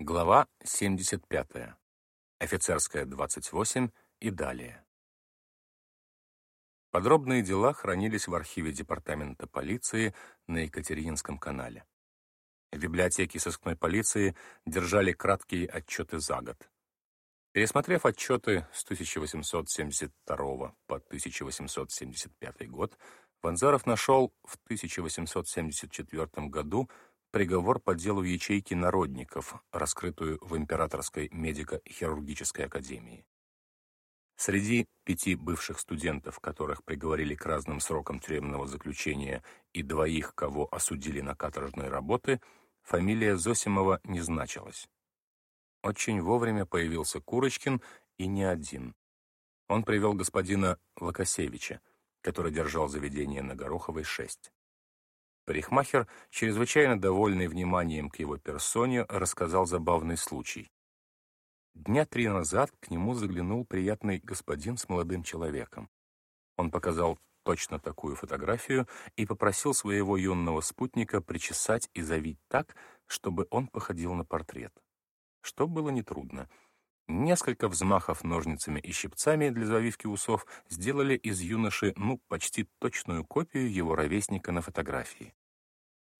Глава 75. Офицерская 28 и далее. Подробные дела хранились в архиве Департамента полиции на Екатерининском канале. В библиотеке сыскной полиции держали краткие отчеты за год. Пересмотрев отчеты с 1872 по 1875 год, Ванзаров нашел в 1874 году приговор по делу ячейки народников, раскрытую в Императорской медико-хирургической академии. Среди пяти бывших студентов, которых приговорили к разным срокам тюремного заключения, и двоих, кого осудили на каторжные работы, фамилия Зосимова не значилась. Очень вовремя появился Курочкин, и не один. Он привел господина Локосевича, который держал заведение на Гороховой, 6. Парикмахер, чрезвычайно довольный вниманием к его персоне, рассказал забавный случай. Дня три назад к нему заглянул приятный господин с молодым человеком. Он показал точно такую фотографию и попросил своего юного спутника причесать и завить так, чтобы он походил на портрет. Что было нетрудно. Несколько взмахов ножницами и щипцами для завивки усов сделали из юноши, ну, почти точную копию его ровесника на фотографии.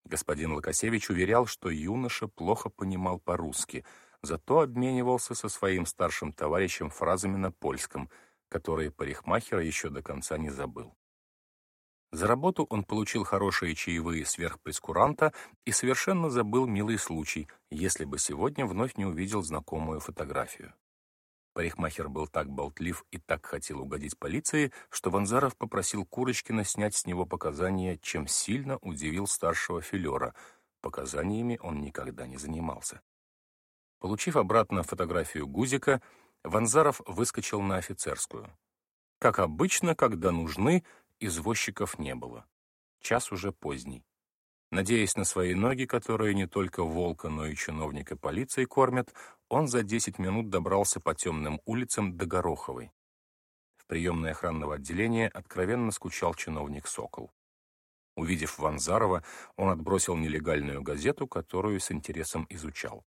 Господин Локосевич уверял, что юноша плохо понимал по-русски, зато обменивался со своим старшим товарищем фразами на польском, которые парикмахера еще до конца не забыл. За работу он получил хорошие чаевые сверхпрескуранта и совершенно забыл милый случай, если бы сегодня вновь не увидел знакомую фотографию. Парикмахер был так болтлив и так хотел угодить полиции, что Ванзаров попросил Курочкина снять с него показания, чем сильно удивил старшего филера. Показаниями он никогда не занимался. Получив обратно фотографию Гузика, Ванзаров выскочил на офицерскую. Как обычно, когда нужны, извозчиков не было. Час уже поздний. Надеясь на свои ноги, которые не только волка, но и чиновника полиции кормят, он за 10 минут добрался по темным улицам до Гороховой. В приемной охранного отделения откровенно скучал чиновник Сокол. Увидев Ванзарова, он отбросил нелегальную газету, которую с интересом изучал.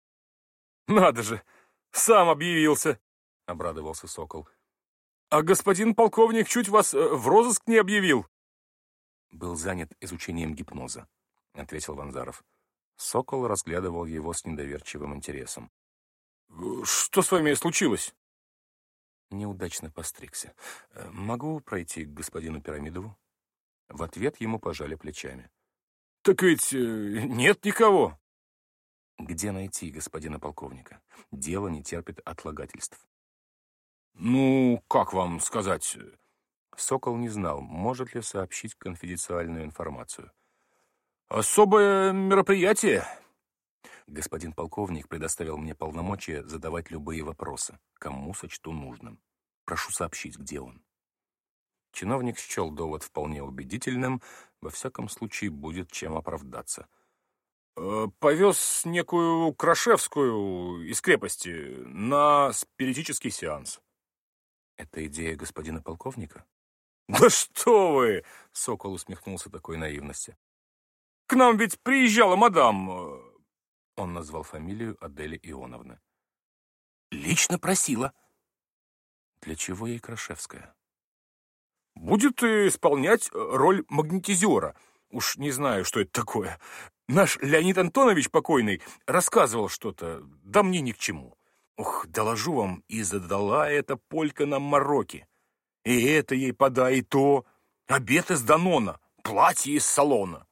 «Надо же! Сам объявился!» — обрадовался Сокол. «А господин полковник чуть вас э, в розыск не объявил!» Был занят изучением гипноза. — ответил Ванзаров. Сокол разглядывал его с недоверчивым интересом. «Что с вами случилось?» Неудачно постригся. Э, «Могу пройти к господину Пирамидову?» В ответ ему пожали плечами. «Так ведь э, нет никого!» «Где найти господина полковника? Дело не терпит отлагательств». «Ну, как вам сказать?» Сокол не знал, может ли сообщить конфиденциальную информацию. Особое мероприятие. Господин полковник предоставил мне полномочия задавать любые вопросы, кому сочту нужным. Прошу сообщить, где он. Чиновник счел довод вполне убедительным, во всяком случае будет чем оправдаться. «Э, «Повез некую Крашевскую из крепости на спиритический сеанс». «Это идея господина полковника?» «Да что вы!» — Сокол усмехнулся такой наивности. К нам ведь приезжала мадам...» э, Он назвал фамилию Адели Ионовны. «Лично просила». «Для чего ей Крашевская?» «Будет исполнять э, роль магнетизера. Уж не знаю, что это такое. Наш Леонид Антонович покойный рассказывал что-то, да мне ни к чему. Ух, доложу вам, и задала эта полька нам мороки. И это ей подай, и то. Обед из Данона, платье из салона.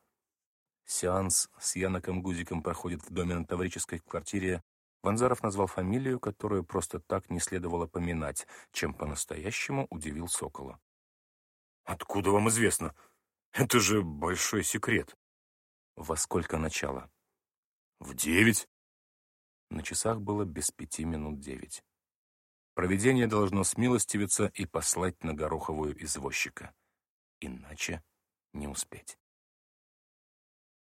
Сеанс с Яноком Гузиком проходит в доме на Таврической квартире. Ванзаров назвал фамилию, которую просто так не следовало поминать, чем по-настоящему удивил Сокола. «Откуда вам известно? Это же большой секрет». «Во сколько начало?» «В девять». На часах было без пяти минут девять. Проведение должно смилостивиться и послать на Гороховую извозчика. Иначе не успеть.